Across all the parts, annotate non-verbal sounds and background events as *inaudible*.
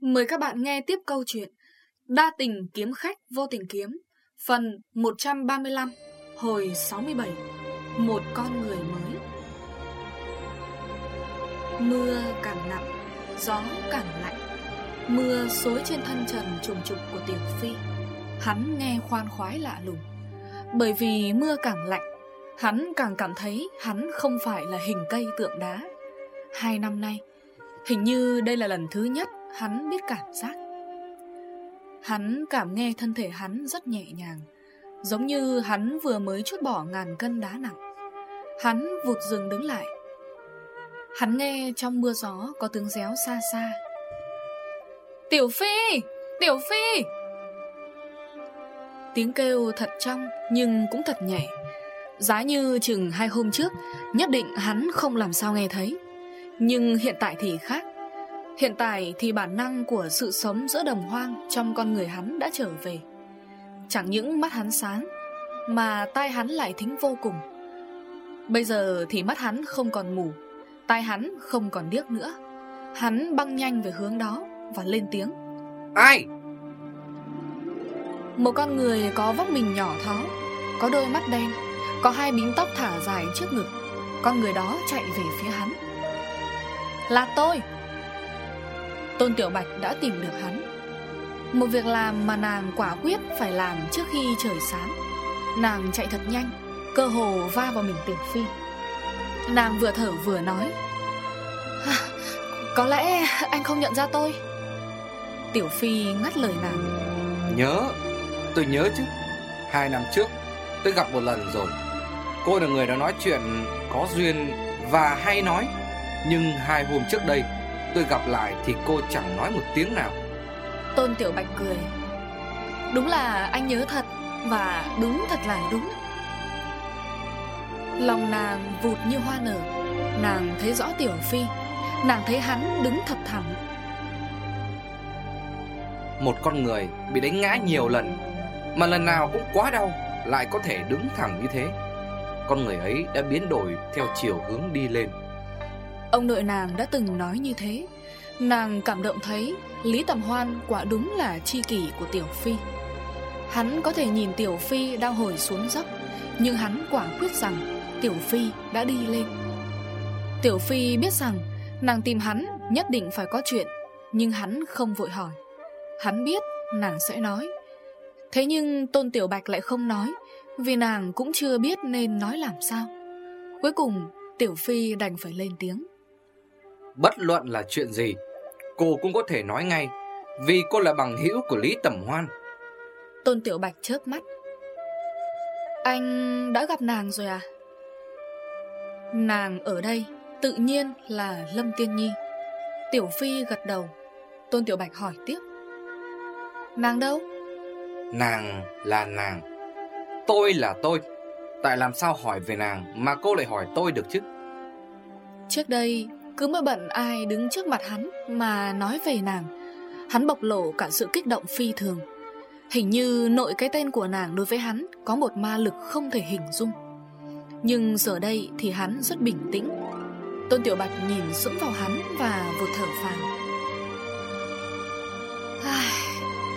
Mời các bạn nghe tiếp câu chuyện Đa tình kiếm khách vô tình kiếm, Phần 135 Hồi 67 Một con người mới. Mưa càng nặng, Gió càng lạnh, Mưa xối trên thân trần trùng trục của Tiểu Phi. Hắn nghe khoan khoái lạ lùng, Bởi vì mưa càng lạnh, Hắn càng cảm thấy hắn không phải là hình cây tượng đá. Hai năm nay, Hình như đây là lần thứ nhất hắn biết cảm giác. Hắn cảm nghe thân thể hắn rất nhẹ nhàng, Giống như hắn vừa mới chút bỏ ngàn cân đá nặng. Hắn vụt dừng đứng lại. Hắn nghe trong mưa gió có tiếng réo xa xa. Tiểu Phi! Tiểu Phi! Tiếng kêu thật trong nhưng cũng thật nhẹ. Giá như chừng hai hôm trước, Nhất định hắn không làm sao nghe thấy. Nhưng hiện tại thì khác. Hiện tại thì bản năng của sự sống giữa đồng hoang Trong con người hắn đã trở về. Chẳng những mắt hắn sáng Mà tai hắn lại thính vô cùng. Bây giờ thì mắt hắn không còn mù Tai hắn không còn điếc nữa. Hắn băng nhanh về hướng đó Và lên tiếng. Ai? Một con người có vóc mình nhỏ thó Có đôi mắt đen Có hai bím tóc thả dài trước ngực. Con người đó chạy về phía hắn. Là tôi Tôn Tiểu Bạch đã tìm được hắn. Một việc làm mà nàng quả quyết phải làm trước khi trời sáng. Nàng chạy thật nhanh Cơ hồ va vào mình Tiểu Phi. Nàng vừa thở vừa nói à, Có lẽ anh không nhận ra tôi. Tiểu Phi ngắt lời nàng. Nhớ Tôi nhớ chứ. Hai năm trước tôi gặp một lần rồi. Cô là người đã nói chuyện có duyên và hay nói. Nhưng hai hôm trước đây Tôi gặp lại thì cô chẳng nói một tiếng nào. Tôn Tiểu Bạch cười. Đúng là anh nhớ thật Và đúng thật là đúng. Lòng nàng vụt như hoa nở Nàng thấy rõ Tiểu Phi Nàng thấy hắn đứng thật thẳng. Một con người bị đánh ngã nhiều lần Mà lần nào cũng quá đau Lại có thể đứng thẳng như thế. Con người ấy đã biến đổi theo chiều hướng đi lên Ông nội nàng đã từng nói như thế. Nàng cảm động thấy Lý Tầm Hoan quả đúng là chi kỷ của Tiểu Phi. Hắn có thể nhìn Tiểu Phi đang hồi xuống dốc, Nhưng hắn quả quyết rằng Tiểu Phi đã đi lên. Tiểu Phi biết rằng Nàng tìm hắn nhất định phải có chuyện, Nhưng hắn không vội hỏi. Hắn biết nàng sẽ nói. Thế nhưng Tôn Tiểu Bạch lại không nói, Vì nàng cũng chưa biết nên nói làm sao. Cuối cùng Tiểu Phi đành phải lên tiếng. Bất luận là chuyện gì Cô cũng có thể nói ngay Vì cô là bằng hữu của Lý Tẩm Hoan. Tôn Tiểu Bạch chớp mắt. Anh đã gặp nàng rồi à? Nàng ở đây Tự nhiên là Lâm Tiên Nhi. Tiểu Phi gật đầu. Tôn Tiểu Bạch hỏi tiếp. Nàng đâu? Nàng là nàng. Tôi là tôi. Tại làm sao hỏi về nàng Mà cô lại hỏi tôi được chứ? Trước đây cứ mỗi bận ai đứng trước mặt hắn Mà nói về nàng. Hắn bộc lộ cả sự kích động phi thường. Hình như nội cái tên của nàng đối với hắn Có một ma lực không thể hình dung. Nhưng giờ đây thì hắn rất bình tĩnh. Tôn Tiểu Bạch nhìn sững vào hắn Và vụt thở phào.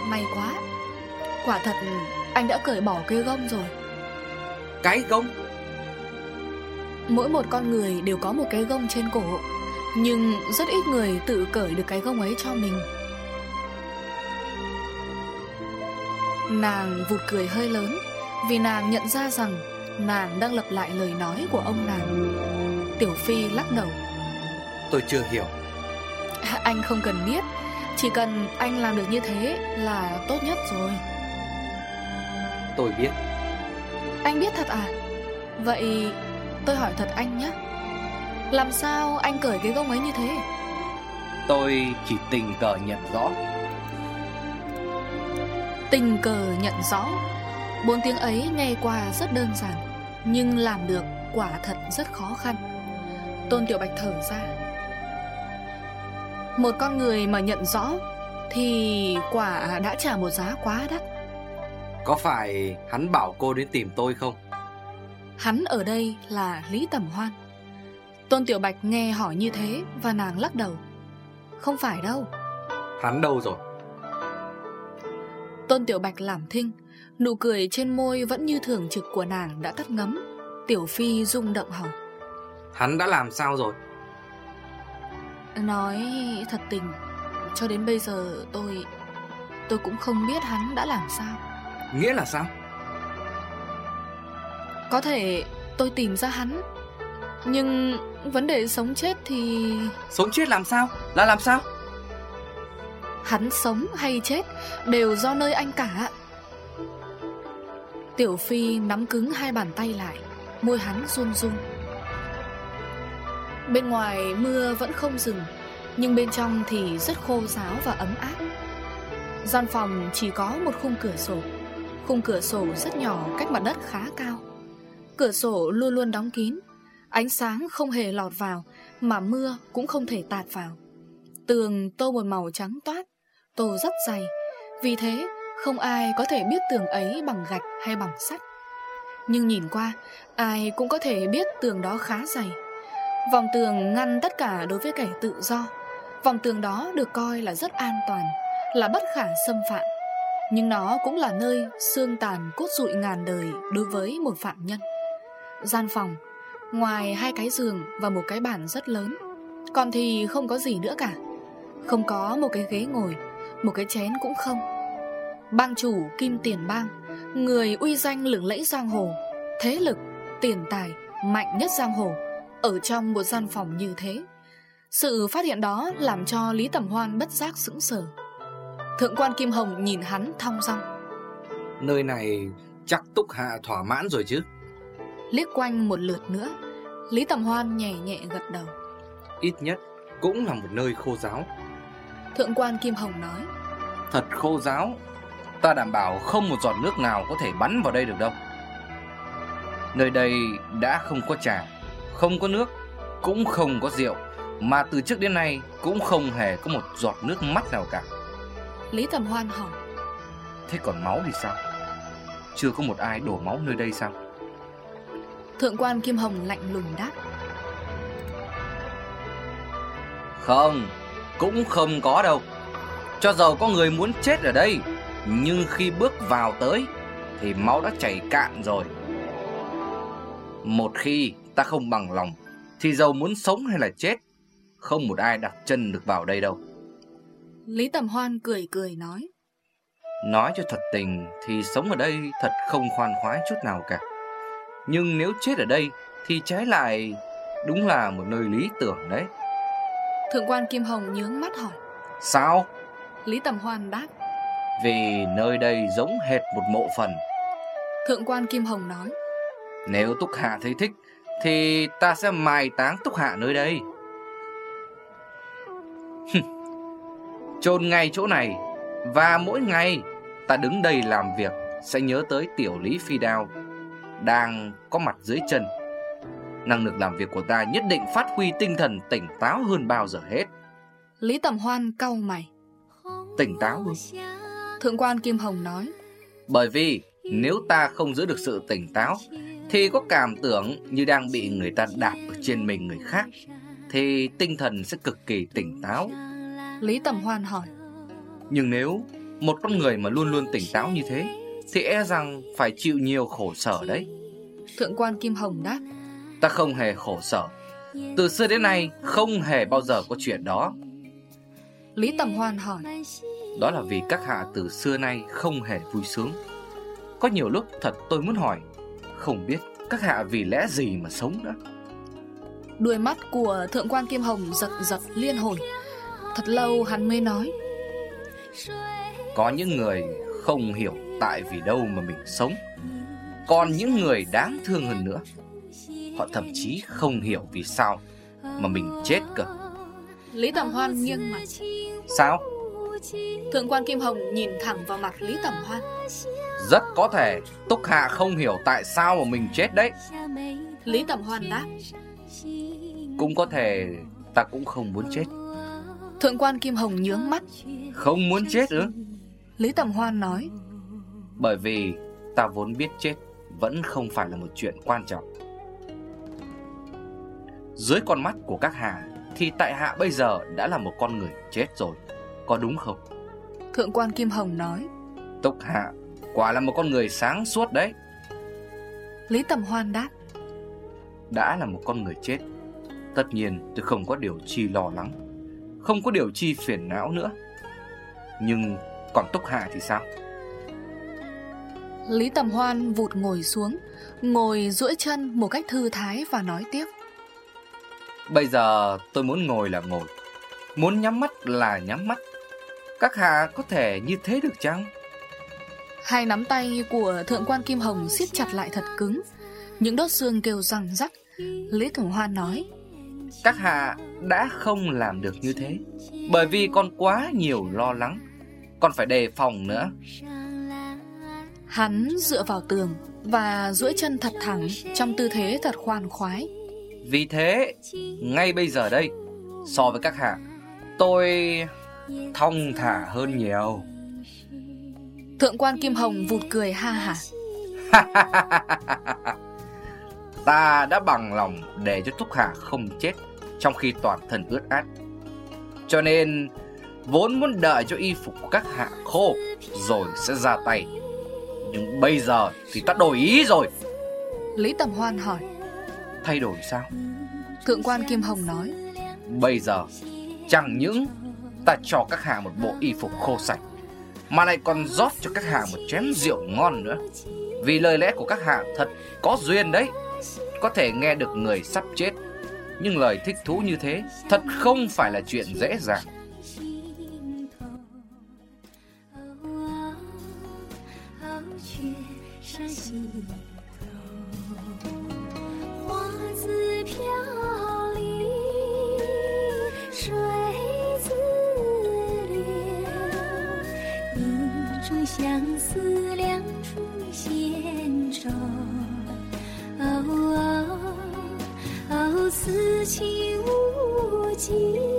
May quá. Quả thật anh đã cởi bỏ cái gông rồi. Cái gông? Mỗi một con người đều có một cái gông trên cổ Nhưng rất ít người tự cởi được cái gông ấy cho mình. Nàng vụt cười hơi lớn Vì nàng nhận ra rằng Nàng đang lặp lại lời nói của ông nàng. Tiểu Phi lắc đầu. Tôi chưa hiểu. *laughs* Anh không cần biết Chỉ cần anh làm được như thế là tốt nhất rồi. Tôi biết. Anh biết thật à? Vậy tôi hỏi thật anh nhé Làm sao anh cởi cái gông ấy như thế? Tôi chỉ tình cờ nhận rõ. Tình cờ nhận rõ. Bốn tiếng ấy nghe qua rất đơn giản Nhưng làm được quả thật rất khó khăn. Tôn Tiểu Bạch thở ra. Một con người mà nhận rõ Thì quả đã trả một giá quá đắt. Có phải hắn bảo cô đến tìm tôi không? Hắn ở đây là Lý Tẩm Hoan Tôn Tiểu Bạch nghe hỏi như thế Và nàng lắc đầu. Không phải đâu. Hắn đâu rồi? Tôn Tiểu Bạch làm thinh Nụ cười trên môi vẫn như thường trực của nàng đã tắt ngấm. Tiểu Phi rung động hỏi. Hắn đã làm sao rồi? Nói thật tình Cho đến bây giờ tôi Tôi cũng không biết hắn đã làm sao. Nghĩa là sao? Có thể tôi tìm ra hắn Nhưng vấn đề sống chết thì Sống chết làm sao? Là làm sao? Hắn sống hay chết Đều do nơi anh cả. Tiểu Phi nắm cứng hai bàn tay lại Môi hắn run run. Bên ngoài mưa vẫn không dừng Nhưng bên trong thì rất khô ráo và ấm áp. Gian phòng chỉ có một khung cửa sổ. Khung cửa sổ rất nhỏ cách mặt đất khá cao. Cửa sổ luôn luôn đóng kín Ánh sáng không hề lọt vào, Mà mưa cũng không thể tạt vào. Tường tô một màu trắng toát, Tô rất dày. Vì thế, không ai có thể biết tường ấy bằng gạch hay bằng sắt. Nhưng nhìn qua, Ai cũng có thể biết tường đó khá dày. Vòng tường ngăn tất cả đối với kẻ tự do. Vòng tường đó được coi là rất an toàn, Là bất khả xâm phạm. Nhưng nó cũng là nơi xương tàn cốt rụi ngàn đời đối với một phạm nhân. Gian phòng Ngoài hai cái giường và một cái bàn rất lớn. Còn thì không có gì nữa cả. Không có một cái ghế ngồi Một cái chén cũng không. Bang chủ Kim Tiền Bang Người uy danh lừng lẫy giang hồ Thế lực, tiền tài, mạnh nhất giang hồ Ở trong một gian phòng như thế. Sự phát hiện đó làm cho Lý Tầm Hoan bất giác sững sờ. Thượng quan Kim Hồng nhìn hắn thong dong. Nơi này chắc Túc Hạ thỏa mãn rồi chứ? Liếc quanh một lượt nữa. Lý Tầm Hoan nhẹ nhẹ gật đầu. Ít nhất cũng là một nơi khô giáo. Thượng quan Kim Hồng nói. Thật khô giáo. Ta đảm bảo không một giọt nước nào có thể bắn vào đây được đâu. Nơi đây đã không có trà Không có nước Cũng không có rượu Mà từ trước đến nay cũng không hề có một giọt nước mắt nào cả. Lý Tầm Hoan hỏi. Thế còn máu thì sao? Chưa có một ai đổ máu nơi đây sao Thượng quan Kim Hồng lạnh lùng đáp. Không Cũng không có đâu. Cho dầu có người muốn chết ở đây Nhưng khi bước vào tới Thì máu đã chảy cạn rồi. Một khi ta không bằng lòng Thì dầu muốn sống hay là chết Không một ai đặt chân được vào đây đâu. Lý Tầm Hoan cười cười nói. Nói cho thật tình Thì sống ở đây thật không khoan khoái chút nào cả Nhưng nếu chết ở đây Thì trái lại Đúng là một nơi lý tưởng đấy. Thượng quan Kim Hồng nhướng mắt hỏi. Sao? Lý Tầm Hoan đáp. Vì nơi đây giống hệt một mộ phần. Thượng quan Kim Hồng nói. Nếu Túc Hạ thấy thích Thì ta sẽ mai táng Túc Hạ nơi đây. Chôn ngay chỗ này Và mỗi ngày ta đứng đây làm việc Sẽ nhớ tới tiểu lý phi đao Đang có mặt dưới chân. Năng lực làm việc của ta nhất định phát huy tinh thần tỉnh táo hơn bao giờ hết. Lý Tầm Hoan cau mày. Tỉnh táo ư? Thượng quan Kim Hồng nói. Bởi vì nếu ta không giữ được sự tỉnh táo Thì có cảm tưởng như đang bị người ta đạp ở trên mình người khác Thì tinh thần sẽ cực kỳ tỉnh táo. Lý Tầm Hoan hỏi. Nhưng nếu một con người mà luôn luôn tỉnh táo như thế Thì e rằng phải chịu nhiều khổ sở đấy. Thượng quan Kim Hồng đáp. Ta không hề khổ sở. Từ xưa đến nay không hề bao giờ có chuyện đó. Lý Tầm Hoan hỏi. Đó là vì các hạ từ xưa nay không hề vui sướng. Có nhiều lúc thật tôi muốn hỏi Không biết các hạ vì lẽ gì mà sống nữa? Đuôi mắt của Thượng quan Kim Hồng giật giật liên hồi. Thật lâu hắn mới nói. Có những người không hiểu tại vì đâu mà mình sống. Còn những người đáng thương hơn nữa Họ thậm chí không hiểu vì sao mà mình chết cơ. Lý Tầm Hoan nghiêng mặt. Sao? Thượng quan Kim Hồng nhìn thẳng vào mặt Lý Tầm Hoan. Rất có thể Túc Hạ không hiểu tại sao mà mình chết đấy. Lý Tầm Hoan đáp. Cũng có thể ta cũng không muốn chết. Thượng quan Kim Hồng nhướng mắt. Không muốn chết ư? Lý Tầm Hoan nói Bởi vì ta vốn biết chết Vẫn không phải là một chuyện quan trọng. Dưới con mắt của các hạ Thì tại hạ bây giờ đã là một con người chết rồi có đúng không? Thượng quan Kim Hồng nói. Túc Hạ quả là một con người sáng suốt đấy. Lý Tầm Hoan đáp. Đã là một con người chết Tất nhiên tôi không có điều chi lo lắng Không có điều chi phiền não nữa. Nhưng còn Túc Hạ thì sao? Lý Tầm Hoan vụt ngồi xuống Ngồi duỗi chân một cách thư thái và nói tiếp. Bây giờ tôi muốn ngồi là ngồi Muốn nhắm mắt là nhắm mắt. Các hạ có thể như thế được chăng? Hai nắm tay của Thượng quan Kim Hồng siết chặt lại thật cứng. Những đốt xương kêu răng rắc. Lý Thủng Hoan nói Các hạ đã không làm được như thế Bởi vì còn quá nhiều lo lắng. Còn phải đề phòng nữa Hắn dựa vào tường Và duỗi chân thật thẳng Trong tư thế thật khoan khoái. Vì thế Ngay bây giờ đây So với các hạ Tôi thong thả hơn nhiều. Thượng quan Kim Hồng vụt cười ha hả. *laughs* Ta đã bằng lòng để cho Túc Hạ không chết Trong khi toàn thân ướt át. Cho nên Vốn muốn đợi cho y phục của các hạ khô Rồi sẽ ra tay Nhưng bây giờ thì ta đổi ý rồi. Lý Tầm Hoan hỏi. Thay đổi sao? Thượng quan Kim Hồng nói. Bây giờ Chẳng những ta cho các hạ một bộ y phục khô sạch Mà lại còn rót cho các hạ một chén rượu ngon nữa. Vì lời lẽ của các hạ thật có duyên đấy. Có thể nghe được người sắp chết Nhưng lời thích thú như thế Thật không phải là chuyện dễ dàng 却上心头花自飘零水自流一种相思两处闲愁哦哦此情无计